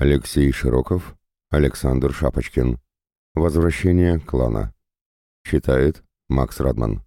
Алексей Широков, Александр Шапочкин. Возвращение клана. Читает Макс Радман.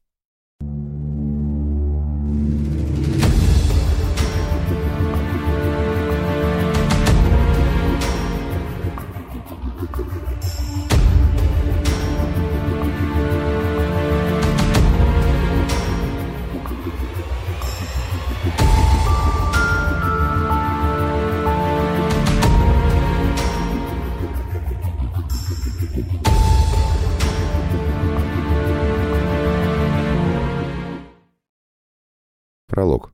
Пролог.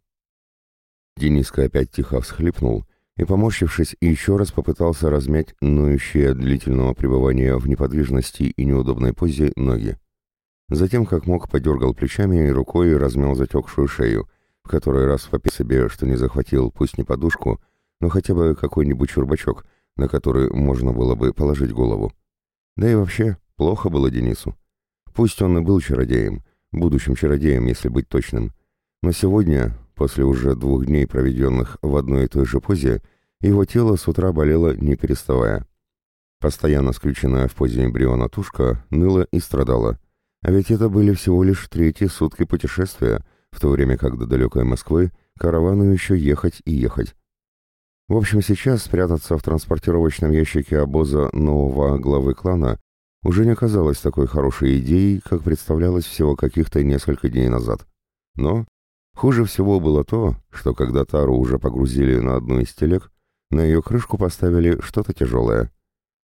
Дениска опять тихо всхлипнул и, поморщившись, еще раз попытался размять ноющие от длительного пребывания в неподвижности и неудобной позе ноги. Затем, как мог, подергал плечами и рукой размял затекшую шею, в который раз вопи себе, что не захватил пусть не подушку, но хотя бы какой-нибудь чурбачок, на который можно было бы положить голову. Да и вообще, плохо было Денису. Пусть он и был чародеем, будущим чародеем, если быть точным, но сегодня, после уже двух дней, проведенных в одной и той же позе, его тело с утра болело не переставая. Постоянно скрюченная в позе эмбриона тушка ныла и страдала. А ведь это были всего лишь третьи сутки путешествия, в то время как до далекой Москвы каравану еще ехать и ехать. В общем, сейчас спрятаться в транспортировочном ящике обоза нового главы клана уже не казалось такой хорошей идеей, как представлялось всего каких-то несколько дней назад. Но Хуже всего было то, что когда Тару уже погрузили на одну из телег, на ее крышку поставили что-то тяжелое.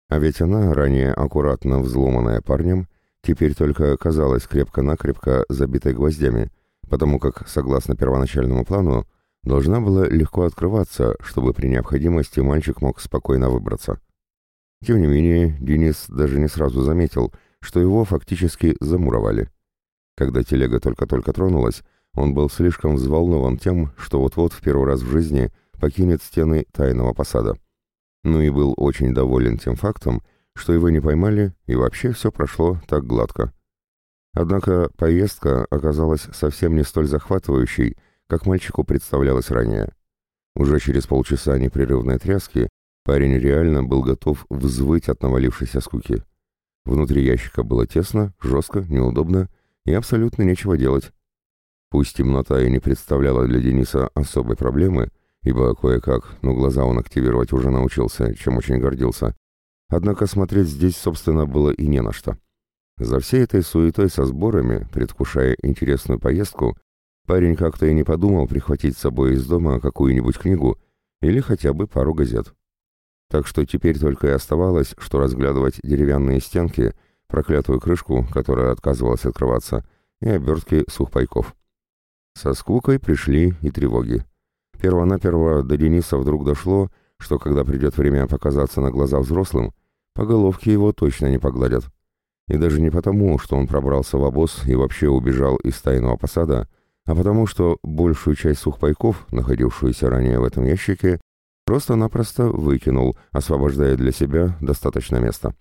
А ведь она, ранее аккуратно взломанная парнем, теперь только оказалась крепко-накрепко забитой гвоздями, потому как, согласно первоначальному плану, должна была легко открываться, чтобы при необходимости мальчик мог спокойно выбраться. Тем не менее, Денис даже не сразу заметил, что его фактически замуровали. Когда телега только-только тронулась, он был слишком взволнован тем, что вот-вот в первый раз в жизни покинет стены тайного посада. Ну и был очень доволен тем фактом, что его не поймали, и вообще все прошло так гладко. Однако поездка оказалась совсем не столь захватывающей, как мальчику представлялось ранее. Уже через полчаса непрерывной тряски парень реально был готов взвыть от навалившейся скуки. Внутри ящика было тесно, жестко, неудобно и абсолютно нечего делать. Пусть темнота и не представляла для Дениса особой проблемы, ибо кое-как, но глаза он активировать уже научился, чем очень гордился, однако смотреть здесь, собственно, было и не на что. За всей этой суетой со сборами, предвкушая интересную поездку, парень как-то и не подумал прихватить с собой из дома какую-нибудь книгу или хотя бы пару газет. Так что теперь только и оставалось, что разглядывать деревянные стенки, проклятую крышку, которая отказывалась открываться, и обертки сухпайков. Со скукой пришли и тревоги. Первонаперво до Дениса вдруг дошло, что когда придет время показаться на глаза взрослым, по головке его точно не погладят. И даже не потому, что он пробрался в обоз и вообще убежал из тайного посада, а потому что большую часть сухпайков, находившуюся ранее в этом ящике, просто-напросто выкинул, освобождая для себя достаточно места.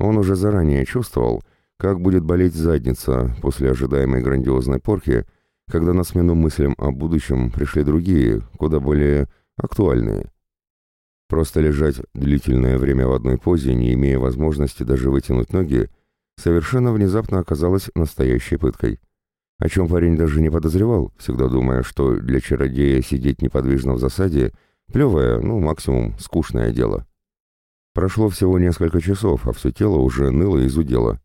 Он уже заранее чувствовал, как будет болеть задница после ожидаемой грандиозной порки, когда на смену мыслям о будущем пришли другие, куда более актуальные. Просто лежать длительное время в одной позе, не имея возможности даже вытянуть ноги, совершенно внезапно оказалось настоящей пыткой. О чем парень даже не подозревал, всегда думая, что для чародея сидеть неподвижно в засаде – плевое, ну, максимум, скучное дело. Прошло всего несколько часов, а все тело уже ныло и зудело.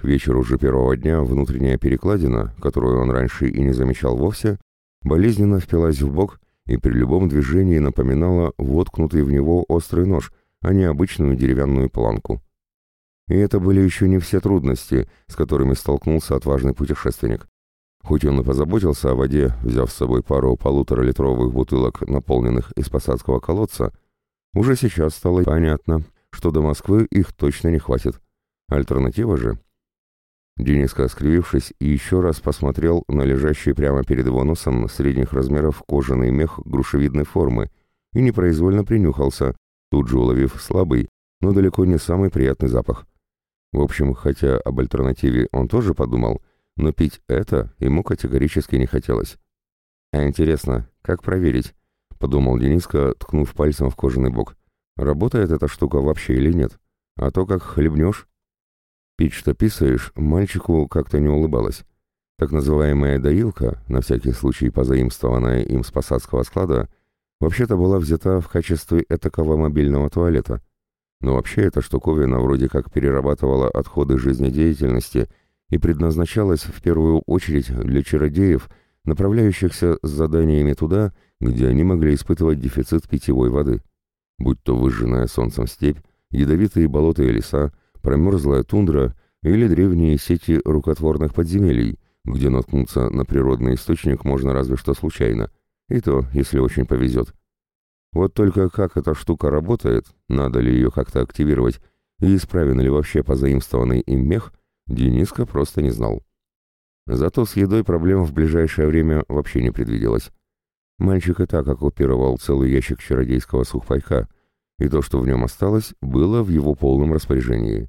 К вечеру же первого дня внутренняя перекладина, которую он раньше и не замечал вовсе, болезненно впилась в бок и при любом движении напоминала воткнутый в него острый нож, а не обычную деревянную планку. И это были еще не все трудности, с которыми столкнулся отважный путешественник. Хоть он и позаботился о воде, взяв с собой пару полуторалитровых бутылок, наполненных из посадского колодца, уже сейчас стало понятно, что до Москвы их точно не хватит. Альтернатива же Дениска, скривившись, еще раз посмотрел на лежащий прямо перед его носом средних размеров кожаный мех грушевидной формы и непроизвольно принюхался, тут же уловив слабый, но далеко не самый приятный запах. В общем, хотя об альтернативе он тоже подумал, но пить это ему категорически не хотелось. «А интересно, как проверить?» — подумал Дениска, ткнув пальцем в кожаный бок. работает эта штука вообще или нет, а то как хлебнешь. Пить, что писаешь, мальчику как-то не улыбалось. Так называемая доилка, на всякий случай позаимствованная им с посадского склада, вообще-то была взята в качестве этакого мобильного туалета. Но вообще эта штуковина вроде как перерабатывала отходы жизнедеятельности и предназначалась в первую очередь для чародеев, направляющихся с заданиями туда, где они могли испытывать дефицит питьевой воды. Будь то выжженная солнцем степь, ядовитые болота и леса, промерзлая тундра или древние сети рукотворных подземелий, где наткнуться на природный источник можно разве что случайно, и то, если очень повезет. Вот только как эта штука работает, надо ли ее как-то активировать, и исправен ли вообще позаимствованный им мех, Дениска просто не знал. Зато с едой проблем в ближайшее время вообще не предвиделось. Мальчик и так оккупировал целый ящик чародейского сухпайка, и то, что в нем осталось, было в его полном распоряжении.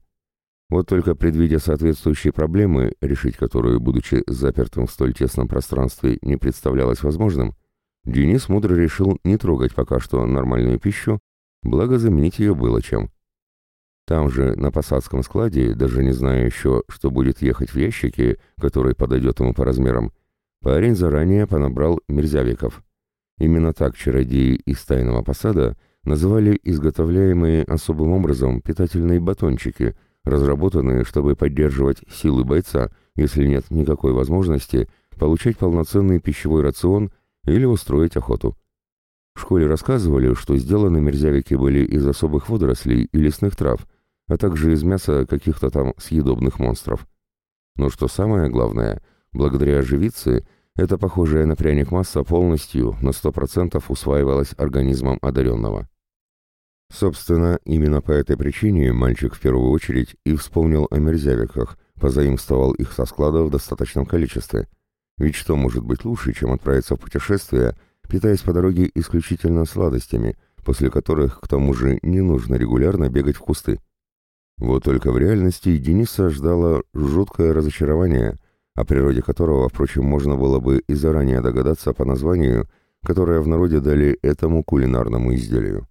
Вот только предвидя соответствующие проблемы, решить которые, будучи запертым в столь тесном пространстве, не представлялось возможным, Денис мудро решил не трогать пока что нормальную пищу, благо заменить ее было чем. Там же, на посадском складе, даже не зная еще, что будет ехать в ящике, который подойдет ему по размерам, парень заранее понабрал мерзявиков. Именно так чародеи из тайного посада – называли изготовляемые особым образом питательные батончики, разработанные, чтобы поддерживать силы бойца, если нет никакой возможности получать полноценный пищевой рацион или устроить охоту. В школе рассказывали, что сделаны мерзявики были из особых водорослей и лесных трав, а также из мяса каких-то там съедобных монстров. Но что самое главное, благодаря живице – эта похожая на пряник масса полностью на 100% усваивалась организмом одаренного. Собственно, именно по этой причине мальчик в первую очередь и вспомнил о мерзявиках, позаимствовал их со склада в достаточном количестве. Ведь что может быть лучше, чем отправиться в путешествие, питаясь по дороге исключительно сладостями, после которых, к тому же, не нужно регулярно бегать в кусты. Вот только в реальности Дениса ждало жуткое разочарование – о природе которого, впрочем, можно было бы и заранее догадаться по названию, которое в народе дали этому кулинарному изделию.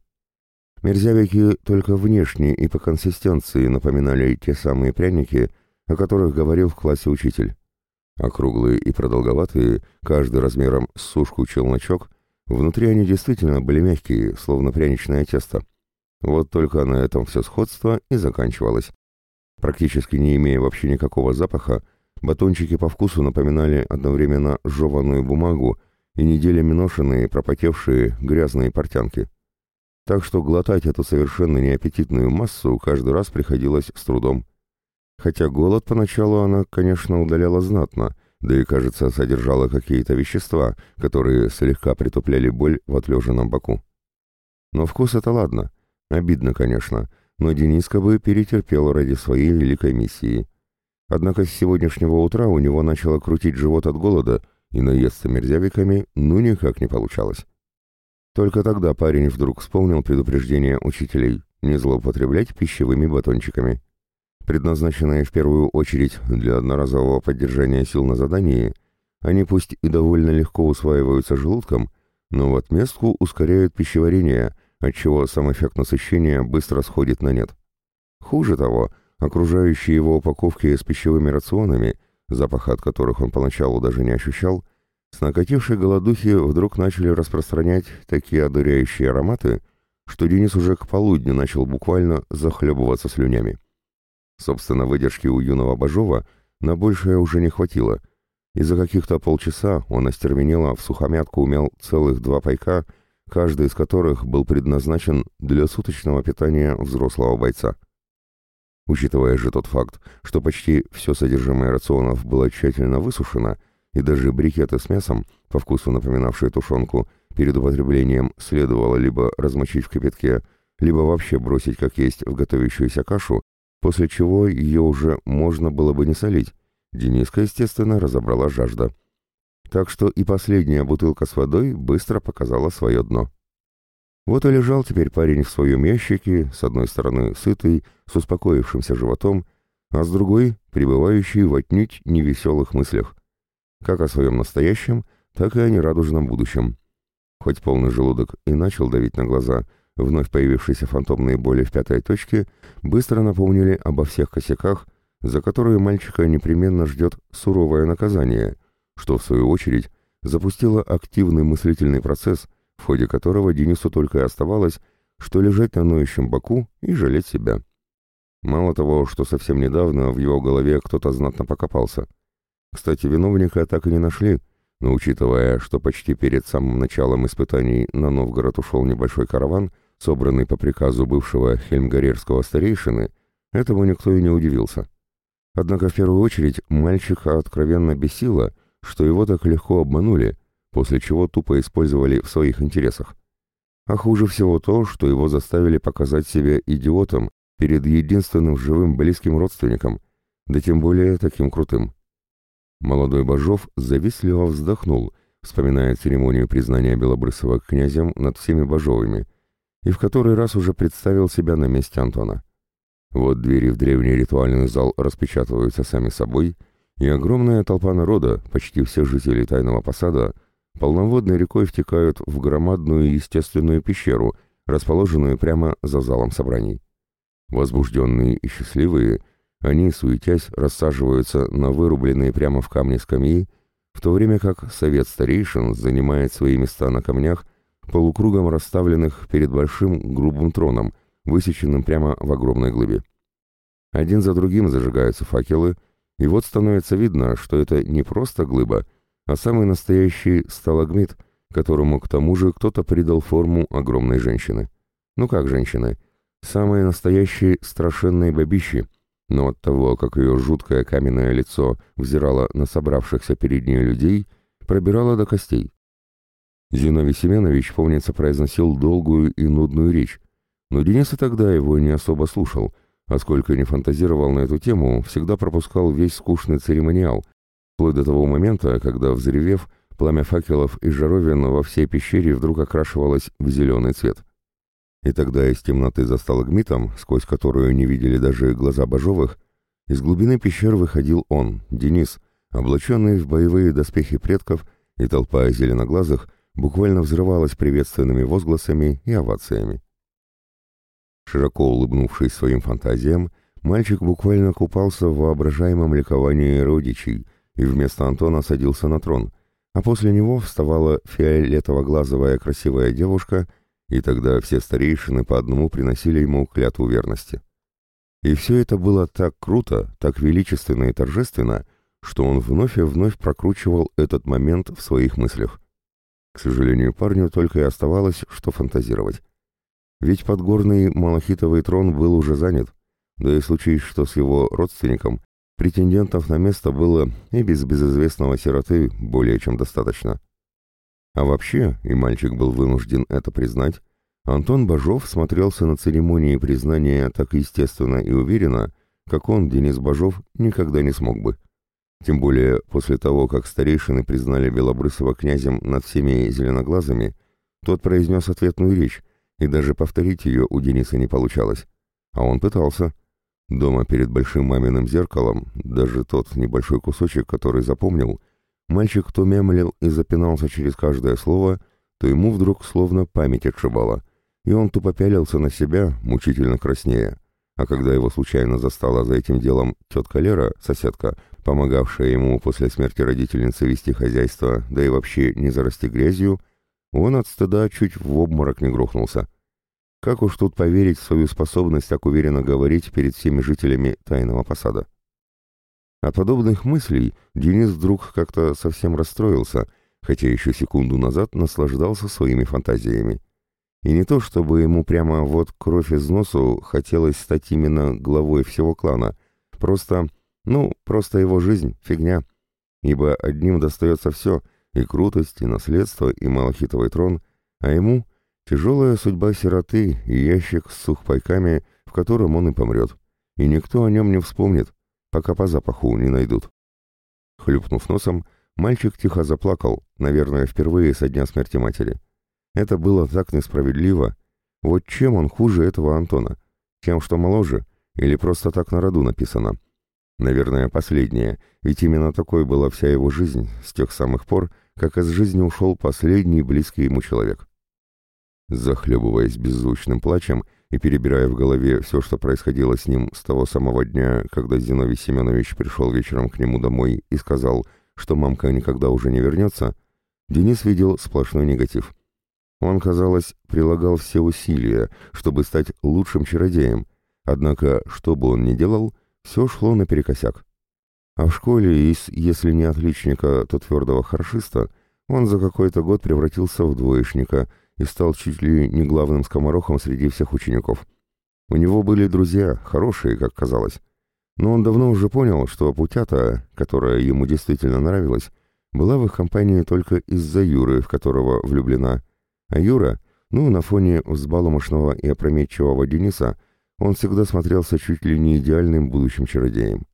Мерзявики только внешне и по консистенции напоминали те самые пряники, о которых говорил в классе учитель. Округлые и продолговатые, каждый размером с сушку-челночок, внутри они действительно были мягкие, словно пряничное тесто. Вот только на этом все сходство и заканчивалось. Практически не имея вообще никакого запаха, Батончики по вкусу напоминали одновременно жеванную бумагу и неделями ношенные, пропотевшие, грязные портянки. Так что глотать эту совершенно неаппетитную массу каждый раз приходилось с трудом. Хотя голод поначалу она, конечно, удаляла знатно, да и, кажется, содержала какие-то вещества, которые слегка притупляли боль в отлеженном боку. Но вкус это ладно. Обидно, конечно, но Дениска бы перетерпел ради своей великой миссии. Однако с сегодняшнего утра у него начало крутить живот от голода, и наесться мерзявиками ну никак не получалось. Только тогда парень вдруг вспомнил предупреждение учителей не злоупотреблять пищевыми батончиками. Предназначенные в первую очередь для одноразового поддержания сил на задании, они пусть и довольно легко усваиваются желудком, но в отместку ускоряют пищеварение, отчего сам эффект насыщения быстро сходит на нет. Хуже того, Окружающие его упаковки с пищевыми рационами, запаха от которых он поначалу даже не ощущал, с накатившей голодухи вдруг начали распространять такие одуряющие ароматы, что Денис уже к полудню начал буквально захлебываться слюнями. Собственно, выдержки у юного Бажова на большее уже не хватило, и за каких-то полчаса он остервенело в сухомятку умел целых два пайка, каждый из которых был предназначен для суточного питания взрослого бойца. Учитывая же тот факт, что почти все содержимое рационов было тщательно высушено, и даже брикеты с мясом, по вкусу напоминавшие тушенку, перед употреблением следовало либо размочить в кипятке, либо вообще бросить как есть в готовящуюся кашу, после чего ее уже можно было бы не солить. Дениска, естественно, разобрала жажда. Так что и последняя бутылка с водой быстро показала свое дно. Вот и лежал теперь парень в своем ящике, с одной стороны сытый, с успокоившимся животом, а с другой — пребывающий в отнюдь невеселых мыслях. Как о своем настоящем, так и о нерадужном будущем. Хоть полный желудок и начал давить на глаза, вновь появившиеся фантомные боли в пятой точке быстро напомнили обо всех косяках, за которые мальчика непременно ждет суровое наказание, что, в свою очередь, запустило активный мыслительный процесс, в ходе которого Денису только и оставалось, что лежать на ноющем боку и жалеть себя. Мало того, что совсем недавно в его голове кто-то знатно покопался. Кстати, виновника так и не нашли, но учитывая, что почти перед самым началом испытаний на Новгород ушел небольшой караван, собранный по приказу бывшего хельмгарерского старейшины, этому никто и не удивился. Однако в первую очередь мальчика откровенно бесило, что его так легко обманули, после чего тупо использовали в своих интересах. А хуже всего то, что его заставили показать себя идиотом перед единственным живым близким родственником, да тем более таким крутым. Молодой Бажов завистливо вздохнул, вспоминая церемонию признания Белобрысова князем над всеми Бажовыми, и в который раз уже представил себя на месте Антона. Вот двери в древний ритуальный зал распечатываются сами собой, и огромная толпа народа, почти все жители тайного посада, полноводной рекой втекают в громадную естественную пещеру, расположенную прямо за залом собраний. Возбужденные и счастливые, они, суетясь, рассаживаются на вырубленные прямо в камне скамьи, в то время как совет старейшин занимает свои места на камнях, полукругом расставленных перед большим грубым троном, высеченным прямо в огромной глыбе. Один за другим зажигаются факелы, и вот становится видно, что это не просто глыба, а самый настоящий сталагмит, которому к тому же кто-то придал форму огромной женщины. Ну как женщины? Самые настоящие страшенные бабищи, но от того, как ее жуткое каменное лицо взирало на собравшихся перед ней людей, пробирало до костей. Зиновий Семенович, помнится, произносил долгую и нудную речь, но Денис и тогда его не особо слушал, а сколько не фантазировал на эту тему, всегда пропускал весь скучный церемониал, вплоть до того момента, когда, взревев, пламя факелов и жаровин во всей пещере вдруг окрашивалось в зеленый цвет. И тогда из темноты за сталагмитом, сквозь которую не видели даже глаза Бажовых, из глубины пещер выходил он, Денис, облаченный в боевые доспехи предков, и толпа зеленоглазых буквально взрывалась приветственными возгласами и овациями. Широко улыбнувшись своим фантазиям, мальчик буквально купался в воображаемом ликовании родичей и вместо Антона садился на трон, а после него вставала фиолетово-глазовая красивая девушка, и тогда все старейшины по одному приносили ему клятву верности. И все это было так круто, так величественно и торжественно, что он вновь и вновь прокручивал этот момент в своих мыслях. К сожалению, парню только и оставалось, что фантазировать. Ведь подгорный малахитовый трон был уже занят, да и случись, что с его родственником, претендентов на место было и без безызвестного сироты более чем достаточно. А вообще, и мальчик был вынужден это признать, Антон Бажов смотрелся на церемонии признания так естественно и уверенно, как он, Денис Бажов, никогда не смог бы. Тем более после того, как старейшины признали Белобрысова князем над всеми зеленоглазыми, тот произнес ответную речь, и даже повторить ее у Дениса не получалось. А он пытался. Дома перед большим маминым зеркалом, даже тот небольшой кусочек, который запомнил, мальчик то мямлил и запинался через каждое слово, то ему вдруг словно память отшибала, и он тупо пялился на себя, мучительно краснея. А когда его случайно застала за этим делом тетка Лера, соседка, помогавшая ему после смерти родительницы вести хозяйство, да и вообще не зарасти грязью, он от стыда чуть в обморок не грохнулся. Как уж тут поверить в свою способность так уверенно говорить перед всеми жителями тайного посада? От подобных мыслей Денис вдруг как-то совсем расстроился, хотя еще секунду назад наслаждался своими фантазиями. И не то, чтобы ему прямо вот кровь из носу хотелось стать именно главой всего клана, просто, ну, просто его жизнь — фигня, ибо одним достается все — и крутость, и наследство, и малахитовый трон, а ему тяжелая судьба сироты и ящик с сухпайками, в котором он и помрет. И никто о нем не вспомнит, пока по запаху не найдут. Хлюпнув носом, мальчик тихо заплакал, наверное, впервые со дня смерти матери. Это было так несправедливо. Вот чем он хуже этого Антона? Тем, что моложе? Или просто так на роду написано? Наверное, последнее, ведь именно такой была вся его жизнь с тех самых пор, как из жизни ушел последний близкий ему человек. захлебываясь беззвучным плачем и перебирая в голове все, что происходило с ним с того самого дня, когда Зиновий Семенович пришел вечером к нему домой и сказал, что мамка никогда уже не вернется, Денис видел сплошной негатив. Он, казалось, прилагал все усилия, чтобы стать лучшим чародеем, однако, что бы он ни делал, все шло наперекосяк. А в школе, если не отличника, то твердого харшиста, он за какой-то год превратился в двоечника и стал чуть ли не главным скоморохом среди всех учеников. У него были друзья, хорошие, как казалось. Но он давно уже понял, что Путята, которая ему действительно нравилась, была в их компании только из-за Юры, в которого влюблена. А Юра, ну, на фоне взбаломошного и опрометчивого Дениса, он всегда смотрелся чуть ли не идеальным будущим чародеем.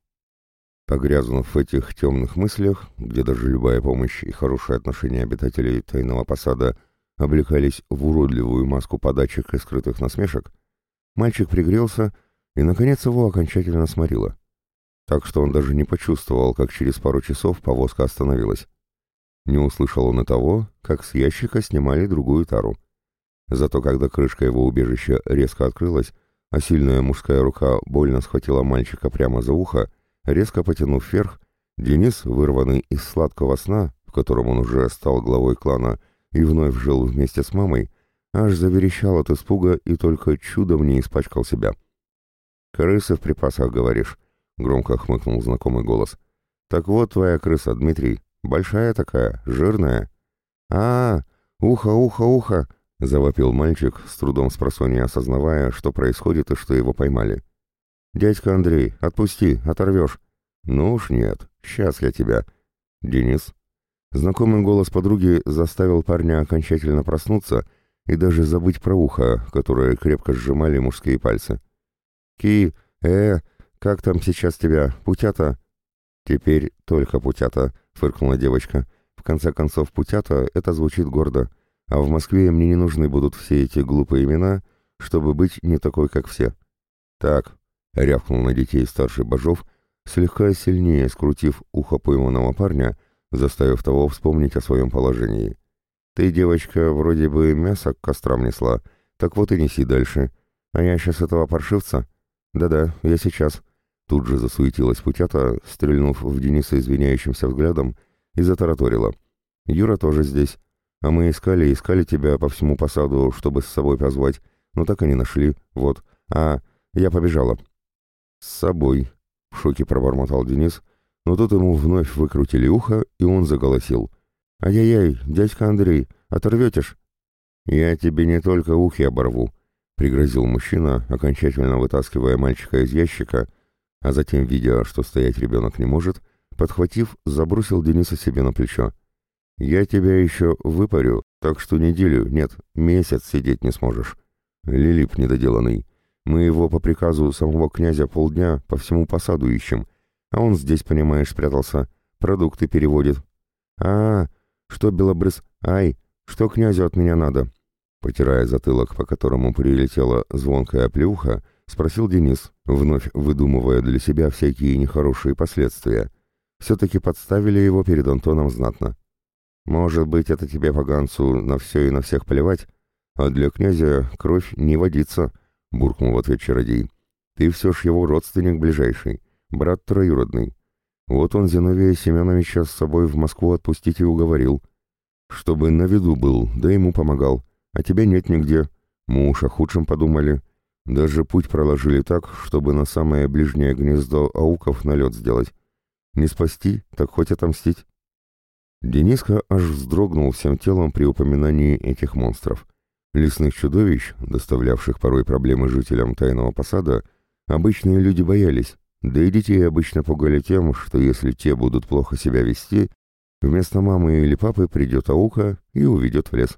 Погрязнув в этих темных мыслях, где даже любая помощь и хорошее отношение обитателей тайного посада облекались в уродливую маску подачек и скрытых насмешек, мальчик пригрелся, и, наконец, его окончательно сморило. Так что он даже не почувствовал, как через пару часов повозка остановилась. Не услышал он и того, как с ящика снимали другую тару. Зато когда крышка его убежища резко открылась, а сильная мужская рука больно схватила мальчика прямо за ухо, Резко потянув вверх, Денис, вырванный из сладкого сна, в котором он уже стал главой клана и вновь жил вместе с мамой, аж заверещал от испуга и только чудом не испачкал себя. «Крысы в припасах, говоришь?» — громко хмыкнул знакомый голос. «Так вот твоя крыса, Дмитрий. Большая такая, жирная». «А, ухо, ухо, ухо!» — завопил мальчик, с трудом спросонья осознавая, что происходит и что его поймали. «Дядька Андрей, отпусти, оторвешь». «Ну уж нет, сейчас я тебя». «Денис». Знакомый голос подруги заставил парня окончательно проснуться и даже забыть про ухо, которое крепко сжимали мужские пальцы. «Ки, э, как там сейчас тебя, путята?» «Теперь только путята», — фыркнула девочка. «В конце концов, путята — это звучит гордо, а в Москве мне не нужны будут все эти глупые имена, чтобы быть не такой, как все». «Так, рявкнул на детей старший Бажов, слегка сильнее скрутив ухо пойманного парня, заставив того вспомнить о своем положении. «Ты, девочка, вроде бы мясо к кострам несла, так вот и неси дальше. А я сейчас этого паршивца?» «Да-да, я сейчас». Тут же засуетилась путята, стрельнув в Дениса извиняющимся взглядом, и затараторила. «Юра тоже здесь. А мы искали, искали тебя по всему посаду, чтобы с собой позвать, но так и не нашли. Вот. А, я побежала. «С собой», — в шоке пробормотал Денис, но тут ему вновь выкрутили ухо, и он заголосил. «Ай-яй-яй, дядька Андрей, оторвете ж?» «Я тебе не только ухи оборву», — пригрозил мужчина, окончательно вытаскивая мальчика из ящика, а затем, видя, что стоять ребенок не может, подхватив, забросил Дениса себе на плечо. «Я тебя еще выпарю, так что неделю, нет, месяц сидеть не сможешь. Лилип недоделанный. Мы его по приказу самого князя полдня по всему посаду ищем, а он здесь, понимаешь, спрятался, продукты переводит. А, что, Белобрыс, ай, что князю от меня надо?» Потирая затылок, по которому прилетела звонкая плюха, спросил Денис, вновь выдумывая для себя всякие нехорошие последствия. Все-таки подставили его перед Антоном знатно. «Может быть, это тебе, поганцу, на все и на всех плевать, а для князя кровь не водится», — буркнул в ответ чародей. «Ты все ж его родственник ближайший, брат троюродный. Вот он Зиновия Семеновича с собой в Москву отпустить и уговорил. Чтобы на виду был, да ему помогал. А тебя нет нигде. Мы уж о худшем подумали. Даже путь проложили так, чтобы на самое ближнее гнездо ауков налет сделать. Не спасти, так хоть отомстить». Дениска аж вздрогнул всем телом при упоминании этих монстров. Лесных чудовищ, доставлявших порой проблемы жителям тайного посада, обычные люди боялись, да и детей обычно пугали тем, что если те будут плохо себя вести, вместо мамы или папы придет аука и уведет в лес.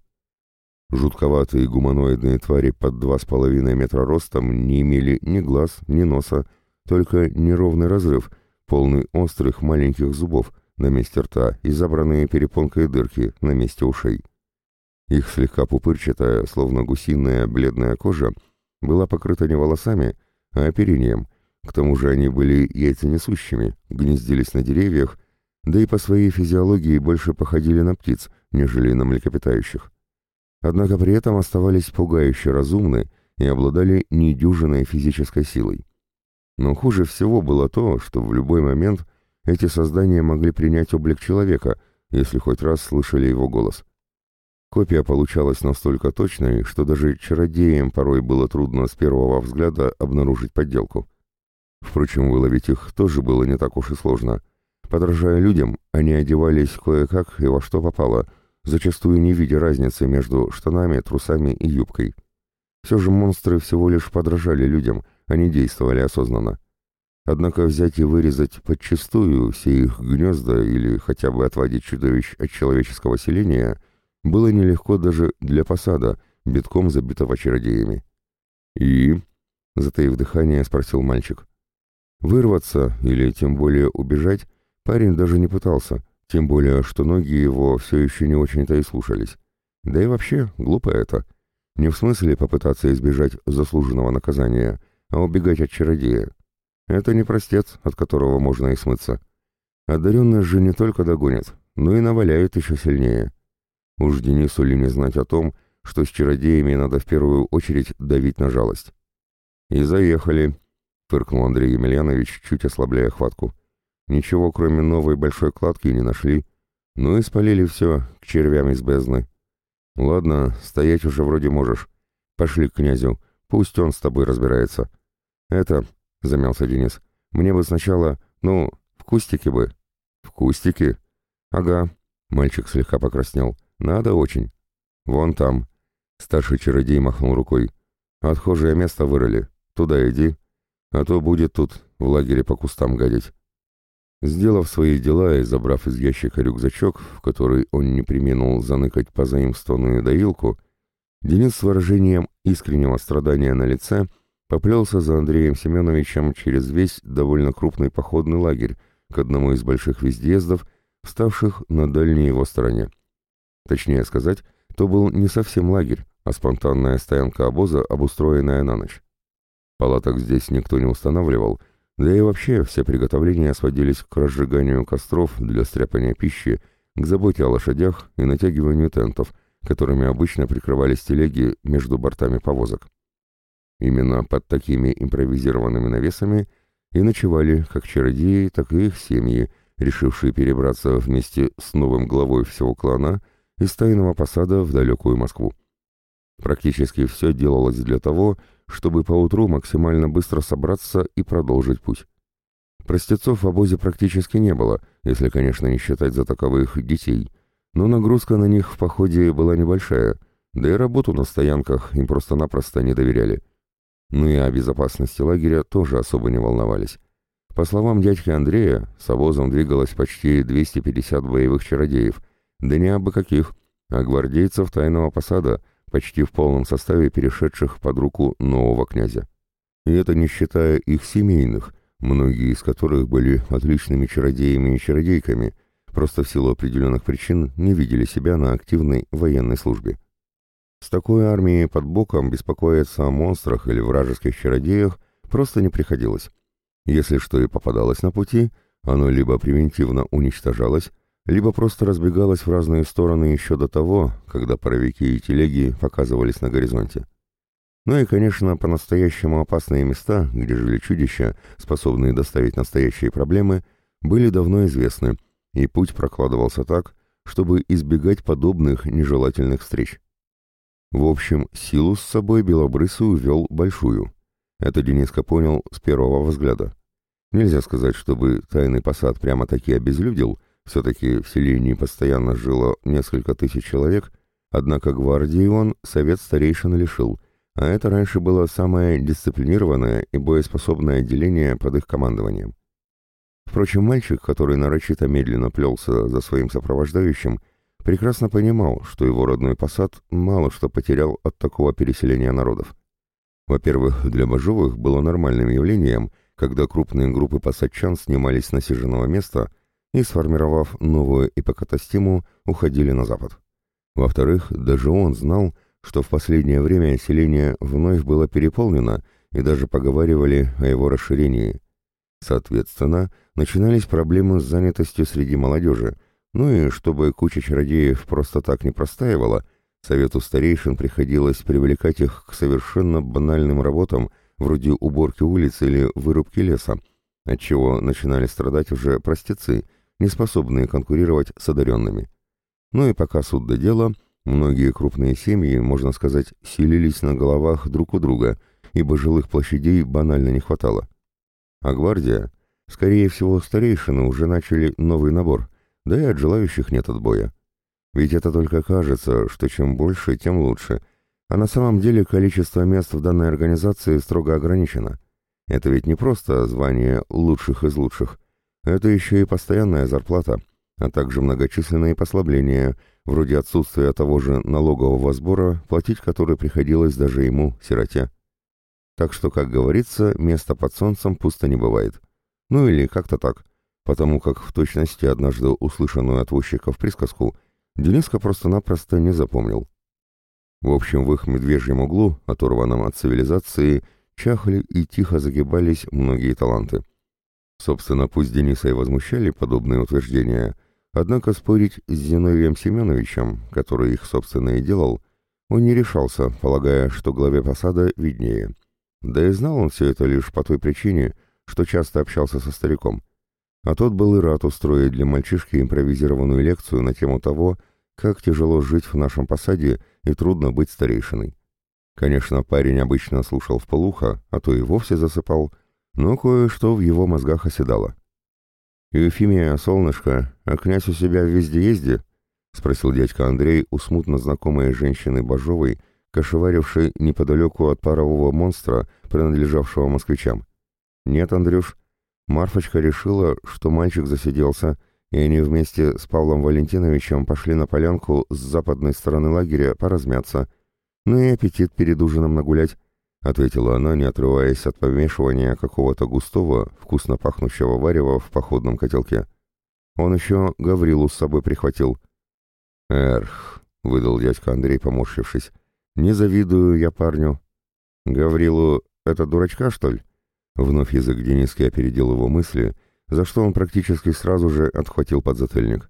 Жутковатые гуманоидные твари под два с половиной метра ростом не имели ни глаз, ни носа, только неровный разрыв, полный острых маленьких зубов на месте рта и забранные перепонкой дырки на месте ушей. Их слегка пупырчатая, словно гусиная бледная кожа, была покрыта не волосами, а оперением. К тому же они были яйценесущими, гнездились на деревьях, да и по своей физиологии больше походили на птиц, нежели на млекопитающих. однако при этом оставались пугающе разумны и обладали недюжиной физической силой. Но хуже всего было то, что в любой момент эти создания могли принять облик человека, если хоть раз слышали его голос. Копия получалась настолько точной, что даже чародеям порой было трудно с первого взгляда обнаружить подделку. Впрочем, выловить их тоже было не так уж и сложно. Подражая людям, они одевались кое-как и во что попало, зачастую не видя разницы между штанами, трусами и юбкой. Все же монстры всего лишь подражали людям, они действовали осознанно. Однако взять и вырезать подчистую все их гнезда или хотя бы отводить чудовищ от человеческого селения было нелегко даже для посада, битком забитого чародеями. «И?» — затаив дыхание, спросил мальчик. Вырваться или тем более убежать парень даже не пытался, тем более, что ноги его все еще не очень-то и слушались. Да и вообще, глупо это. Не в смысле попытаться избежать заслуженного наказания, а убегать от чародея. Это не простец, от которого можно и смыться. Одаренность же не только догонит, но и наваляет еще сильнее. Уж Денису ли не знать о том, что с чародеями надо в первую очередь давить на жалость. И заехали, фыркнул Андрей Емельянович, чуть ослабляя хватку. Ничего, кроме новой большой кладки, не нашли. Ну и спалили все к червям из бездны. Ладно, стоять уже вроде можешь. Пошли к князю, пусть он с тобой разбирается. Это, замялся Денис, мне бы сначала, ну, в кустике бы. В кустике? Ага. Мальчик слегка покраснел. Надо очень. Вон там. Старший чародей махнул рукой. Отхожее место вырыли. Туда иди а то будет тут в лагере по кустам гадить. Сделав свои дела и забрав из ящика рюкзачок, в который он не применил заныкать позаимствованную доилку, Денис с выражением искреннего страдания на лице поплелся за Андреем Семеновичем через весь довольно крупный походный лагерь к одному из больших вездеездов, ставших на дальней его стороне. Точнее сказать, то был не совсем лагерь, а спонтанная стоянка обоза, обустроенная на ночь. Палаток здесь никто не устанавливал, да и вообще все приготовления сводились к разжиганию костров для стряпания пищи, к заботе о лошадях и натягиванию тентов, которыми обычно прикрывались телеги между бортами повозок. Именно под такими импровизированными навесами и ночевали как чародеи, так и их семьи, решившие перебраться вместе с новым главой всего клана из тайного посада в далекую Москву. Практически все делалось для того, чтобы поутру максимально быстро собраться и продолжить путь. Простецов в обозе практически не было, если, конечно, не считать за таковых детей, но нагрузка на них в походе была небольшая, да и работу на стоянках им просто-напросто не доверяли. Ну и о безопасности лагеря тоже особо не волновались. По словам дядьки Андрея, с обозом двигалось почти 250 боевых чародеев, да не абы каких, а гвардейцев тайного посада — почти в полном составе перешедших под руку нового князя. И это не считая их семейных, многие из которых были отличными чародеями и чародейками, просто в силу определенных причин не видели себя на активной военной службе. С такой армией под боком беспокоиться о монстрах или вражеских чародеях просто не приходилось. Если что и попадалось на пути, оно либо превентивно уничтожалось, либо просто разбегалась в разные стороны еще до того, когда паровики и телеги показывались на горизонте. Ну и, конечно, по-настоящему опасные места, где жили чудища, способные доставить настоящие проблемы, были давно известны, и путь прокладывался так, чтобы избегать подобных нежелательных встреч. В общем, силу с собой Белобрысый увел большую. Это Дениска понял с первого взгляда. Нельзя сказать, чтобы тайный посад прямо-таки обезлюдил, все-таки в селении постоянно жило несколько тысяч человек, однако гвардии он совет старейшин лишил, а это раньше было самое дисциплинированное и боеспособное отделение под их командованием. Впрочем, мальчик, который нарочито медленно плелся за своим сопровождающим, прекрасно понимал, что его родной посад мало что потерял от такого переселения народов. Во-первых, для Бажовых было нормальным явлением, когда крупные группы посадчан снимались с насиженного места и, сформировав новую ипокатастему, уходили на запад. Во-вторых, даже он знал, что в последнее время селение вновь было переполнено и даже поговаривали о его расширении. Соответственно, начинались проблемы с занятостью среди молодежи, ну и чтобы куча чародеев просто так не простаивала, Совету старейшин приходилось привлекать их к совершенно банальным работам, вроде уборки улиц или вырубки леса, отчего начинали страдать уже простецы, не способные конкурировать с одаренными. Ну и пока суд до дела, многие крупные семьи, можно сказать, селились на головах друг у друга, ибо жилых площадей банально не хватало. А гвардия, скорее всего, старейшины уже начали новый набор, да и от желающих нет отбоя. Ведь это только кажется, что чем больше, тем лучше, а на самом деле количество мест в данной организации строго ограничено. Это ведь не просто звание лучших из лучших, это еще и постоянная зарплата, а также многочисленные послабления, вроде отсутствия того же налогового сбора, платить который приходилось даже ему, сироте. Так что, как говорится, место под солнцем пусто не бывает. Ну или как-то так, потому как в точности однажды услышанную от возчиков присказку Дениска просто-напросто не запомнил. В общем, в их медвежьем углу, оторванном от цивилизации, чахли и тихо загибались многие таланты. Собственно, пусть Дениса и возмущали подобные утверждения, однако спорить с Зиновием Семеновичем, который их, собственно, и делал, он не решался, полагая, что главе посада виднее. Да и знал он все это лишь по той причине, что часто общался со стариком. А тот был и рад устроить для мальчишки импровизированную лекцию на тему того, как тяжело жить в нашем посаде и трудно быть старейшиной. Конечно, парень обычно слушал вполуха, а то и вовсе засыпал, но кое-что в его мозгах оседало. «Ефимия, солнышко, а князь у себя везде езде?» — спросил дядька Андрей у смутно знакомой женщины Бажовой, кошеварившей неподалеку от парового монстра, принадлежавшего москвичам. «Нет, Андрюш. Марфочка решила, что мальчик засиделся, и они вместе с Павлом Валентиновичем пошли на полянку с западной стороны лагеря поразмяться, ну и аппетит перед ужином нагулять». — ответила она, не отрываясь от помешивания какого-то густого, вкусно пахнущего варева в походном котелке. Он еще Гаврилу с собой прихватил. «Эрх», — выдал дядька Андрей, поморщившись, — «не завидую я парню». «Гаврилу — это дурачка, что ли?» Вновь язык Дениски опередил его мысли, за что он практически сразу же отхватил подзатыльник.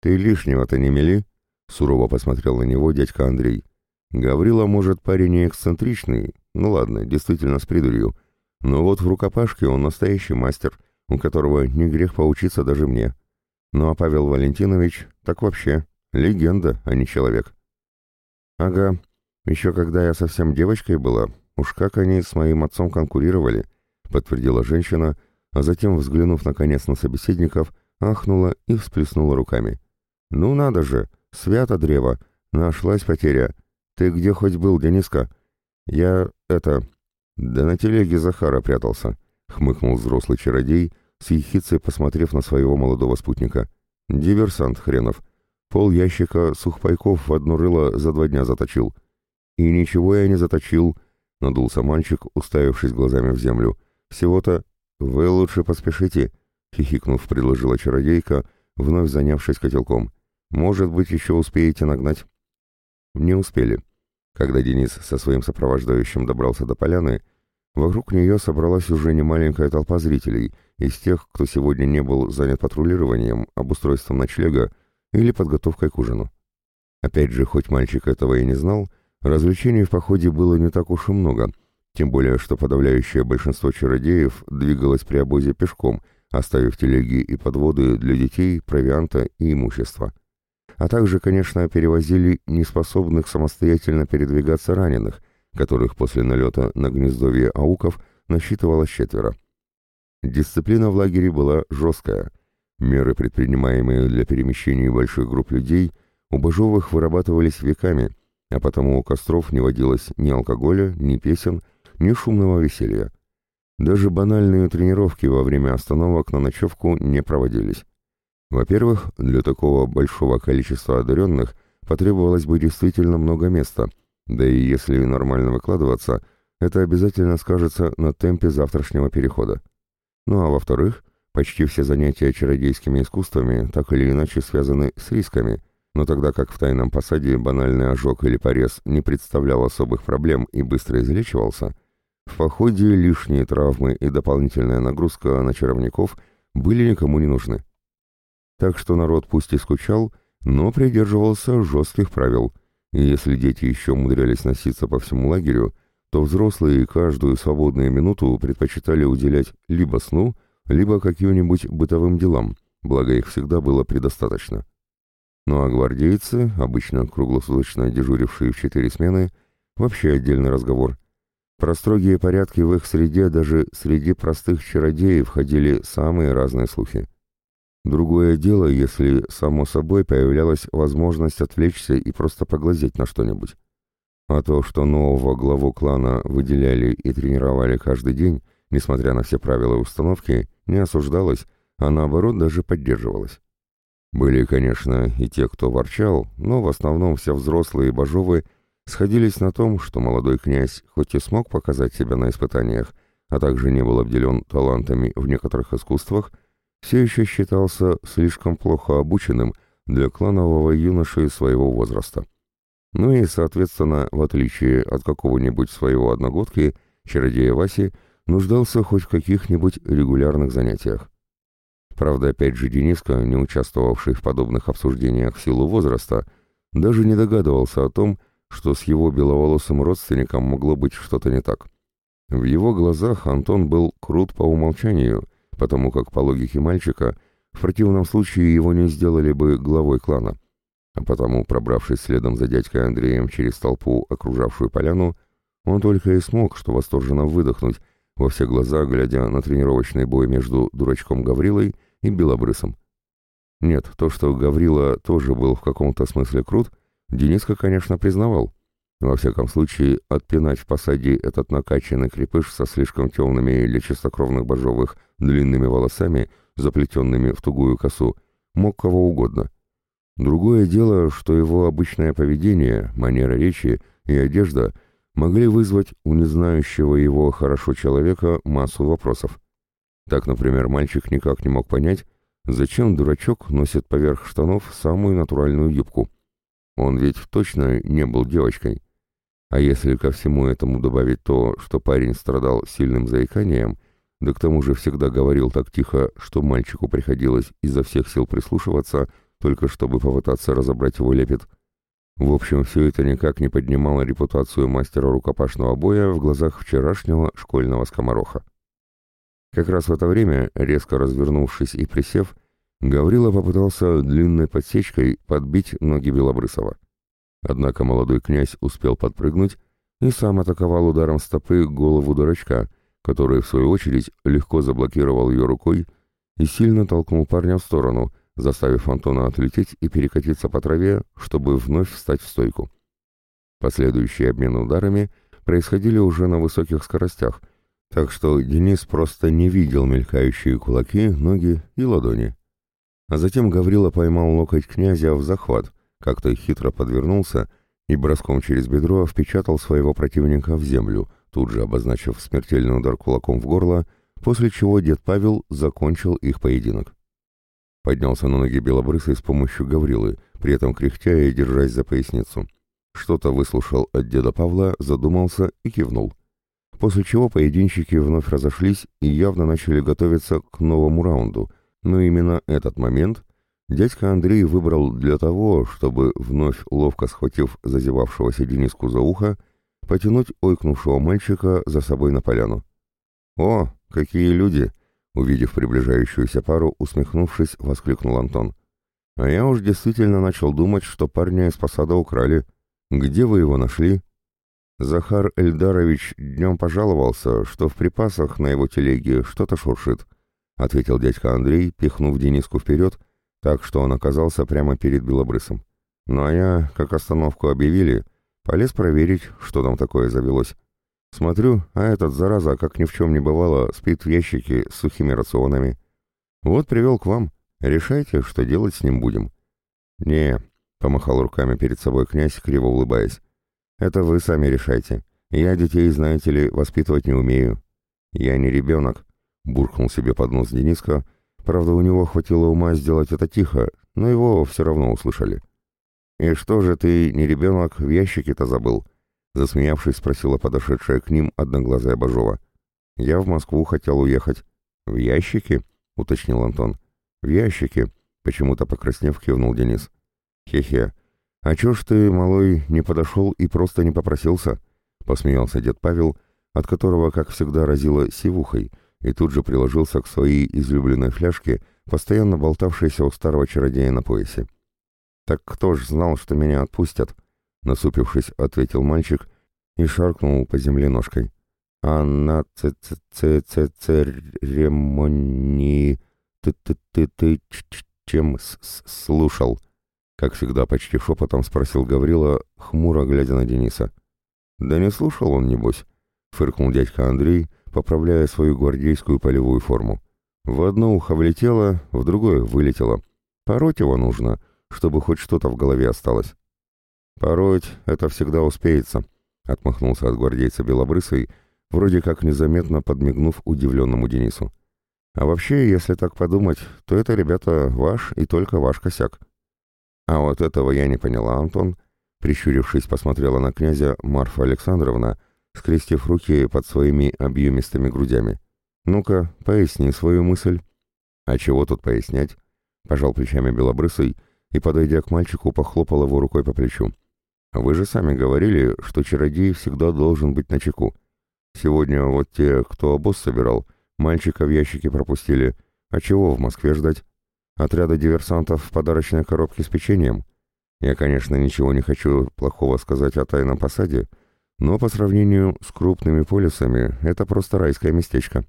«Ты лишнего-то не мели?» — сурово посмотрел на него дядька Андрей. «Гаврила, может, парень эксцентричный, ну ладно, действительно с придурью. Но вот в рукопашке он настоящий мастер, у которого не грех поучиться даже мне. Ну а Павел Валентинович, так вообще, легенда, а не человек. Ага, еще когда я совсем девочкой была, уж как они с моим отцом конкурировали, подтвердила женщина, а затем, взглянув наконец на собеседников, ахнула и всплеснула руками. «Ну надо же! Свято древо! Нашлась потеря! Ты где хоть был, Дениска? Я это... Да на телеге Захара прятался, хмыкнул взрослый чародей, с ехицей посмотрев на своего молодого спутника. Диверсант хренов. Пол ящика сухпайков в одно рыло за два дня заточил. И ничего я не заточил, надулся мальчик, уставившись глазами в землю. Всего-то... Вы лучше поспешите, хихикнув, предложила чародейка, вновь занявшись котелком. Может быть, еще успеете нагнать? Не успели. Когда Денис со своим сопровождающим добрался до поляны, вокруг нее собралась уже немаленькая толпа зрителей, из тех, кто сегодня не был занят патрулированием, обустройством ночлега или подготовкой к ужину. Опять же, хоть мальчик этого и не знал, развлечений в походе было не так уж и много, тем более, что подавляющее большинство чародеев двигалось при обозе пешком, оставив телеги и подводы для детей, провианта и имущества а также, конечно, перевозили неспособных самостоятельно передвигаться раненых, которых после налета на гнездовье ауков насчитывалось четверо. Дисциплина в лагере была жесткая. Меры, предпринимаемые для перемещения больших групп людей, у Бажовых вырабатывались веками, а потому у костров не водилось ни алкоголя, ни песен, ни шумного веселья. Даже банальные тренировки во время остановок на ночевку не проводились. Во-первых, для такого большого количества одаренных потребовалось бы действительно много места, да и если нормально выкладываться, это обязательно скажется на темпе завтрашнего перехода. Ну а во-вторых, почти все занятия чародейскими искусствами так или иначе связаны с рисками, но тогда как в тайном посаде банальный ожог или порез не представлял особых проблем и быстро излечивался, в походе лишние травмы и дополнительная нагрузка на чаровников были никому не нужны. Так что народ пусть и скучал, но придерживался жестких правил, и если дети еще умудрялись носиться по всему лагерю, то взрослые каждую свободную минуту предпочитали уделять либо сну, либо каким-нибудь бытовым делам, благо их всегда было предостаточно. Ну а гвардейцы, обычно круглосуточно дежурившие в четыре смены, вообще отдельный разговор. Про строгие порядки в их среде даже среди простых чародеев ходили самые разные слухи. Другое дело, если, само собой, появлялась возможность отвлечься и просто поглазеть на что-нибудь. А то, что нового главу клана выделяли и тренировали каждый день, несмотря на все правила и установки, не осуждалось, а наоборот даже поддерживалось. Были, конечно, и те, кто ворчал, но в основном все взрослые божовы сходились на том, что молодой князь хоть и смог показать себя на испытаниях, а также не был обделен талантами в некоторых искусствах, все еще считался слишком плохо обученным для кланового юноши своего возраста. Ну и, соответственно, в отличие от какого-нибудь своего одногодки, чародея Васи нуждался хоть в каких-нибудь регулярных занятиях. Правда, опять же, Дениска, не участвовавший в подобных обсуждениях в силу возраста, даже не догадывался о том, что с его беловолосым родственником могло быть что-то не так. В его глазах Антон был крут по умолчанию — потому как по логике мальчика в противном случае его не сделали бы главой клана. А потому, пробравшись следом за дядькой Андреем через толпу, окружавшую поляну, он только и смог, что восторженно выдохнуть, во все глаза глядя на тренировочный бой между дурачком Гаврилой и Белобрысом. Нет, то, что Гаврила тоже был в каком-то смысле крут, Дениска, конечно, признавал. Во всяком случае, отпинать в посаде этот накачанный крепыш со слишком темными для чистокровных божовых длинными волосами, заплетенными в тугую косу, мог кого угодно. Другое дело, что его обычное поведение, манера речи и одежда могли вызвать у незнающего его хорошо человека массу вопросов. Так, например, мальчик никак не мог понять, зачем дурачок носит поверх штанов самую натуральную юбку. Он ведь точно не был девочкой. А если ко всему этому добавить то, что парень страдал сильным заиканием, да к тому же всегда говорил так тихо, что мальчику приходилось изо всех сил прислушиваться, только чтобы попытаться разобрать его лепет. В общем, все это никак не поднимало репутацию мастера рукопашного боя в глазах вчерашнего школьного скомороха. Как раз в это время, резко развернувшись и присев, Гаврила попытался длинной подсечкой подбить ноги Белобрысова. Однако молодой князь успел подпрыгнуть и сам атаковал ударом стопы голову дурачка, который, в свою очередь, легко заблокировал ее рукой и сильно толкнул парня в сторону, заставив Антона отлететь и перекатиться по траве, чтобы вновь встать в стойку. Последующие обмены ударами происходили уже на высоких скоростях, так что Денис просто не видел мелькающие кулаки, ноги и ладони. А затем Гаврила поймал локоть князя в захват, как-то хитро подвернулся и броском через бедро впечатал своего противника в землю, тут же обозначив смертельный удар кулаком в горло, после чего дед Павел закончил их поединок. Поднялся на ноги Белобрысый с помощью Гаврилы, при этом кряхтя и держась за поясницу. Что-то выслушал от деда Павла, задумался и кивнул. После чего поединщики вновь разошлись и явно начали готовиться к новому раунду, но именно этот момент Дядька Андрей выбрал для того, чтобы, вновь ловко схватив зазевавшегося Дениску за ухо, потянуть ойкнувшего мальчика за собой на поляну. «О, какие люди!» — увидев приближающуюся пару, усмехнувшись, воскликнул Антон. «А я уж действительно начал думать, что парня из посада украли. Где вы его нашли?» Захар Эльдарович днем пожаловался, что в припасах на его телеге что-то шуршит, — ответил дядька Андрей, пихнув Дениску вперед так что он оказался прямо перед Белобрысом. Ну а я, как остановку объявили, полез проверить, что там такое завелось. Смотрю, а этот, зараза, как ни в чем не бывало, спит в ящике с сухими рационами. Вот привел к вам. Решайте, что делать с ним будем. Не, помахал руками перед собой князь, криво улыбаясь. Это вы сами решайте. Я детей, знаете ли, воспитывать не умею. Я не ребенок, буркнул себе под нос Дениска, — Правда, у него хватило ума сделать это тихо, но его все равно услышали. «И что же ты, не ребенок, в ящике-то забыл?» Засмеявшись, спросила подошедшая к ним одноглазая Бажова. «Я в Москву хотел уехать». «В ящике?» — уточнил Антон. «В ящике», — почему-то покраснев кивнул Денис. «Хе-хе. «А чё ж ты, малой, не подошел и просто не попросился?» — посмеялся дед Павел, от которого, как всегда, разило сивухой, и тут же приложился к своей излюбленной фляжке, постоянно болтавшейся у старого чародея на поясе. «Так кто ж знал, что меня отпустят?» — насупившись, ответил мальчик и шаркнул по земле ножкой. «А на церемонии ты-ты-ты-ты чем слушал?» Как всегда, почти шепотом спросил Гаврила, хмуро глядя на Дениса. «Да не слушал он, небось», — фыркнул дядька Андрей, поправляя свою гвардейскую полевую форму. «В одно ухо влетело, в другое вылетело. Пороть его нужно, чтобы хоть что-то в голове осталось». «Пороть — это всегда успеется», — отмахнулся от гвардейца Белобрысый, вроде как незаметно подмигнув удивленному Денису. «А вообще, если так подумать, то это, ребята, ваш и только ваш косяк». «А вот этого я не поняла, Антон», — прищурившись, посмотрела на князя Марфа Александровна, скрестив руки под своими объемистыми грудями. «Ну-ка, поясни свою мысль». «А чего тут пояснять?» — пожал плечами Белобрысый и, подойдя к мальчику, похлопал его рукой по плечу. «Вы же сами говорили, что чародей всегда должен быть начеку. Сегодня вот те, кто обоз собирал, мальчика в ящике пропустили. А чего в Москве ждать? Отряда диверсантов в подарочной коробке с печеньем? Я, конечно, ничего не хочу плохого сказать о тайном посаде, но по сравнению с крупными полисами это просто райское местечко.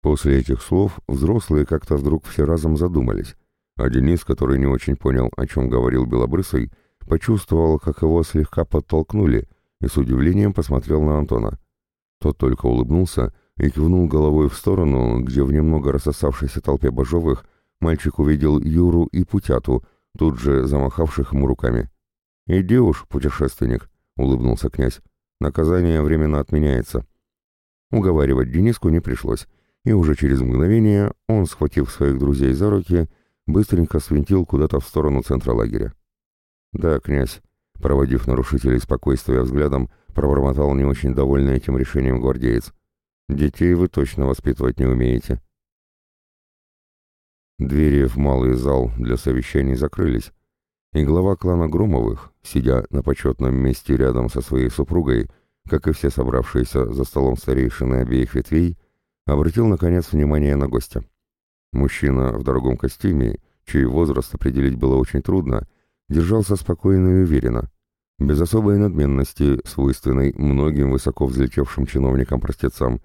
После этих слов взрослые как-то вдруг все разом задумались, а Денис, который не очень понял, о чем говорил Белобрысый, почувствовал, как его слегка подтолкнули, и с удивлением посмотрел на Антона. Тот только улыбнулся и кивнул головой в сторону, где в немного рассосавшейся толпе божовых мальчик увидел Юру и Путяту, тут же замахавших ему руками. «Иди уж, путешественник», — улыбнулся князь. «Наказание временно отменяется». Уговаривать Дениску не пришлось, и уже через мгновение он, схватив своих друзей за руки, быстренько свинтил куда-то в сторону центра лагеря. «Да, князь», — проводив нарушителей спокойствия взглядом, пробормотал не очень довольный этим решением гвардеец. «Детей вы точно воспитывать не умеете». Двери в малый зал для совещаний закрылись, и глава клана Громовых, сидя на почетном месте рядом со своей супругой, как и все собравшиеся за столом старейшины обеих ветвей, обратил, наконец, внимание на гостя. Мужчина в дорогом костюме, чей возраст определить было очень трудно, держался спокойно и уверенно, без особой надменности, свойственной многим высоко взлетевшим чиновникам-простецам,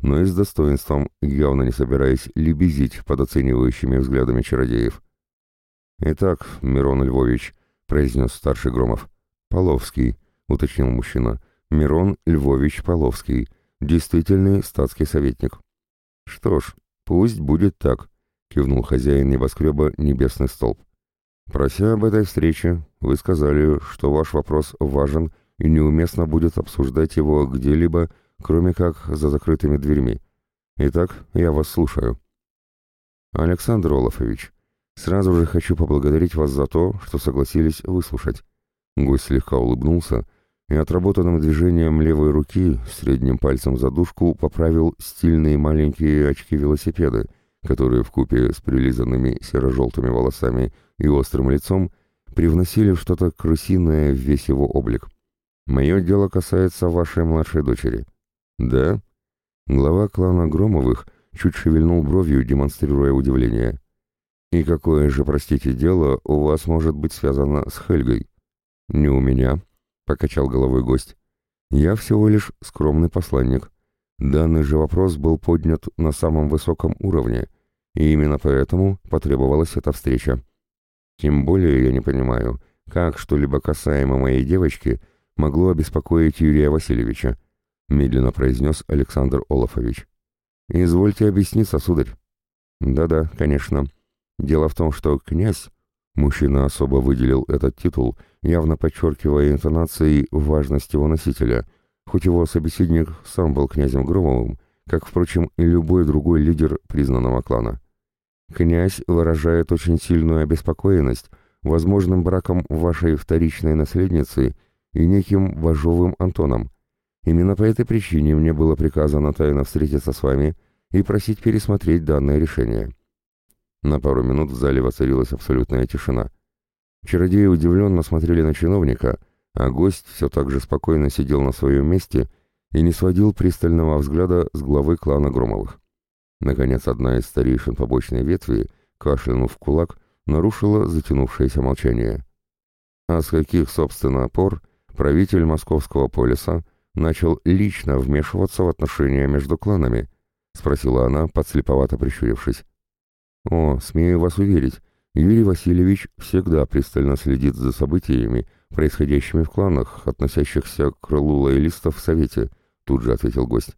но и с достоинством, явно не собираясь лебезить под оценивающими взглядами чародеев. «Итак, Мирон Львович», — произнес старший Громов. «Половский», — уточнил мужчина. «Мирон Львович Половский, действительный статский советник». «Что ж, пусть будет так», — кивнул хозяин небоскреба «Небесный столб». «Прося об этой встрече, вы сказали, что ваш вопрос важен и неуместно будет обсуждать его где-либо, кроме как за закрытыми дверьми. Итак, я вас слушаю. Александр Олафович, сразу же хочу поблагодарить вас за то, что согласились выслушать. Гость слегка улыбнулся и отработанным движением левой руки средним пальцем за дужку поправил стильные маленькие очки-велосипеды, которые в купе с прилизанными серо-желтыми волосами и острым лицом привносили что-то крысиное в весь его облик. «Мое дело касается вашей младшей дочери». «Да?» Глава клана Громовых чуть шевельнул бровью, демонстрируя удивление. «И какое же, простите, дело у вас может быть связано с Хельгой?» «Не у меня», — покачал головой гость. «Я всего лишь скромный посланник. Данный же вопрос был поднят на самом высоком уровне, и именно поэтому потребовалась эта встреча. Тем более я не понимаю, как что-либо касаемо моей девочки могло обеспокоить Юрия Васильевича. — медленно произнес Александр Олафович. «Извольте объясниться, сударь». «Да-да, конечно. Дело в том, что князь...» Мужчина особо выделил этот титул, явно подчеркивая интонацией важность его носителя, хоть его собеседник сам был князем Громовым, как, впрочем, и любой другой лидер признанного клана. «Князь выражает очень сильную обеспокоенность возможным браком вашей вторичной наследницы и неким Важовым Антоном, Именно по этой причине мне было приказано тайно встретиться с вами и просить пересмотреть данное решение. На пару минут в зале воцарилась абсолютная тишина. Чародеи удивленно смотрели на чиновника, а гость все так же спокойно сидел на своем месте и не сводил пристального взгляда с главы клана Громовых. Наконец, одна из старейшин побочной ветви, кашлянув в кулак, нарушила затянувшееся молчание. А с каких, собственно, пор правитель московского полиса начал лично вмешиваться в отношения между кланами? Спросила она, подслеповато прищурившись. О, смею вас уверить, Юрий Васильевич всегда пристально следит за событиями, происходящими в кланах, относящихся к крылу лоялистов в Совете, тут же ответил гость.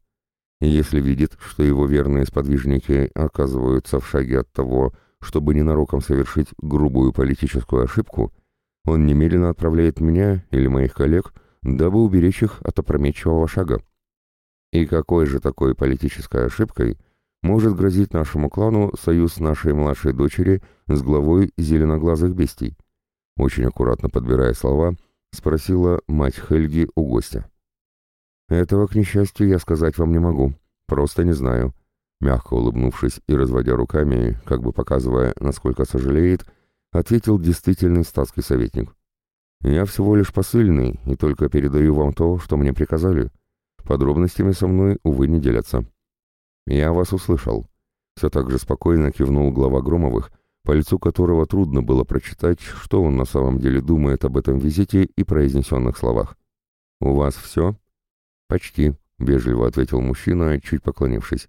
Если видит, что его верные сподвижники оказываются в шаге от того, чтобы ненароком совершить грубую политическую ошибку, он немедленно отправляет меня или моих коллег, дабы уберечь их от опрометчивого шага. И какой же такой политической ошибкой может грозить нашему клану союз нашей младшей дочери с главой зеленоглазых бестий? Очень аккуратно подбирая слова, спросила мать Хельги у гостя. «Этого, к несчастью, я сказать вам не могу. Просто не знаю. Мягко улыбнувшись и разводя руками, как бы показывая, насколько сожалеет, ответил действительный статский советник. «Я всего лишь посыльный и только передаю вам то, что мне приказали. Подробностями со мной, увы, не делятся». «Я вас услышал». Все так же спокойно кивнул глава Громовых, по лицу которого трудно было прочитать, что он на самом деле думает об этом визите и произнесенных словах. «У вас все?» «Почти», — вежливо ответил мужчина, чуть поклонившись.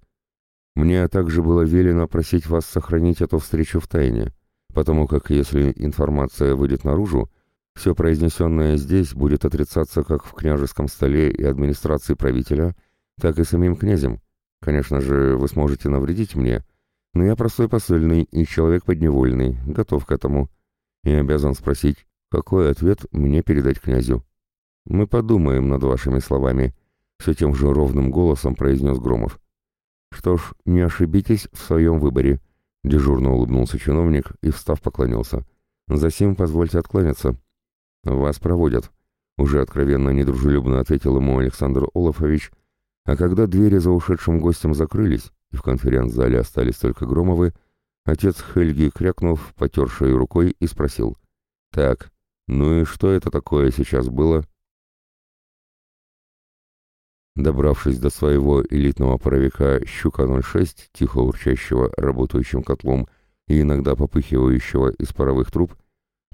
Мне также было велено просить вас сохранить эту встречу в тайне, потому как если информация выйдет наружу, все произнесенное здесь будет отрицаться как в княжеском столе и администрации правителя, так и самим князем. Конечно же, вы сможете навредить мне, но я простой посыльный и человек подневольный, готов к этому, и обязан спросить, какой ответ мне передать князю. Мы подумаем над вашими словами, все тем же ровным голосом произнес Громов. «Что ж, не ошибитесь в своем выборе», — дежурно улыбнулся чиновник и, встав, поклонился. «Засим позвольте откланяться». «Вас проводят», — уже откровенно недружелюбно ответил ему Александр Олафович, а когда двери за ушедшим гостем закрылись, и в конференц-зале остались только Громовы, отец Хельги, крякнув, потер шею рукой и спросил. «Так, ну и что это такое сейчас было?» Добравшись до своего элитного паровика «Щука-06», тихо урчащего работающим котлом и иногда попыхивающего из паровых труб,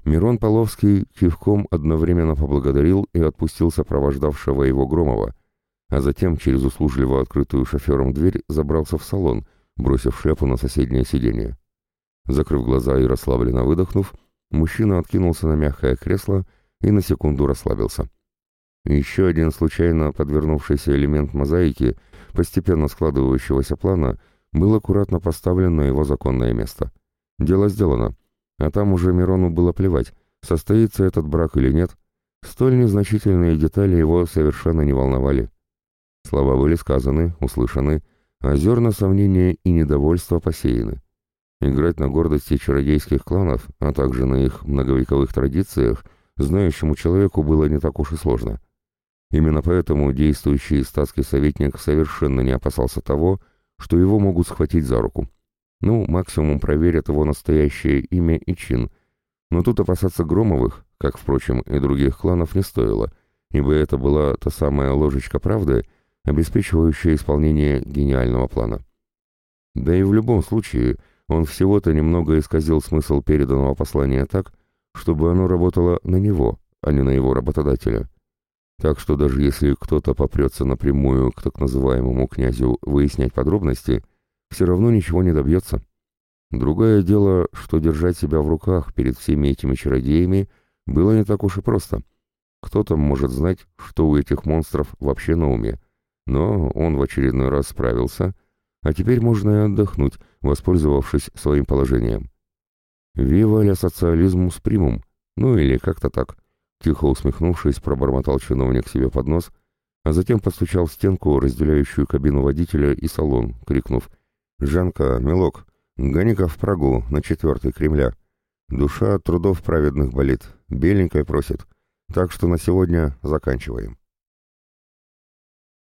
Мирон Половский кивком одновременно поблагодарил и отпустил сопровождавшего его Громова, а затем через услужливо открытую шофером дверь забрался в салон, бросив шляпу на соседнее сиденье. Закрыв глаза и расслабленно выдохнув, мужчина откинулся на мягкое кресло и на секунду расслабился. Еще один случайно подвернувшийся элемент мозаики, постепенно складывающегося плана, был аккуратно поставлен на его законное место. Дело сделано, а там уже Мирону было плевать, состоится этот брак или нет. Столь незначительные детали его совершенно не волновали. Слова были сказаны, услышаны, а зерна сомнения и недовольства посеяны. Играть на гордости чародейских кланов, а также на их многовековых традициях, знающему человеку было не так уж и сложно. Именно поэтому действующий статский советник совершенно не опасался того, что его могут схватить за руку. Ну, максимум проверят его настоящее имя и чин. Но тут опасаться Громовых, как, впрочем, и других кланов, не стоило, ибо это была та самая ложечка правды, обеспечивающая исполнение гениального плана. Да и в любом случае, он всего-то немного исказил смысл переданного послания так, чтобы оно работало на него, а не на его работодателя. Так что даже если кто-то попрется напрямую к так называемому князю выяснять подробности, все равно ничего не добьется. Другое дело, что держать себя в руках перед всеми этими чародеями было не так уж и просто. Кто-то может знать, что у этих монстров вообще на уме. Но он в очередной раз справился, а теперь можно и отдохнуть, воспользовавшись своим положением. «Вива ля социализмус примум», ну или как-то так – Тихо усмехнувшись, пробормотал чиновник себе под нос, а затем постучал в стенку, разделяющую кабину водителя и салон, крикнув «Жанка, милок, гони-ка в Прагу на четвертый Кремля. Душа трудов праведных болит, беленькой просит, так что на сегодня заканчиваем».